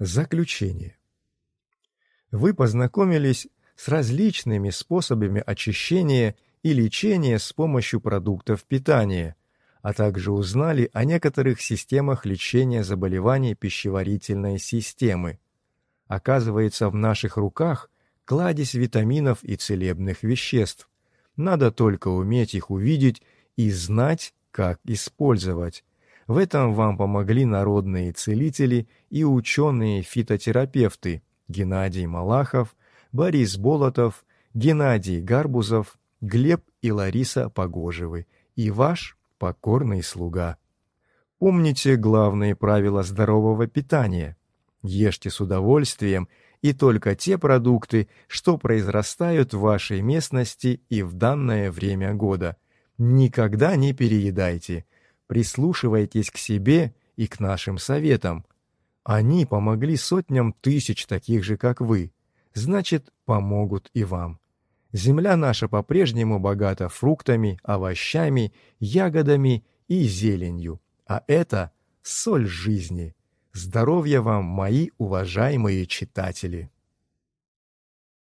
Заключение. Вы познакомились с различными способами очищения и лечения с помощью продуктов питания, а также узнали о некоторых системах лечения заболеваний пищеварительной системы. Оказывается, в наших руках кладезь витаминов и целебных веществ. Надо только уметь их увидеть и знать, как использовать. В этом вам помогли народные целители и ученые-фитотерапевты Геннадий Малахов, Борис Болотов, Геннадий Гарбузов, Глеб и Лариса Погожевы и ваш покорный слуга. Помните главные правила здорового питания. Ешьте с удовольствием и только те продукты, что произрастают в вашей местности и в данное время года. Никогда не переедайте – прислушивайтесь к себе и к нашим советам. Они помогли сотням тысяч таких же, как вы. Значит, помогут и вам. Земля наша по-прежнему богата фруктами, овощами, ягодами и зеленью. А это соль жизни. Здоровья вам, мои уважаемые читатели!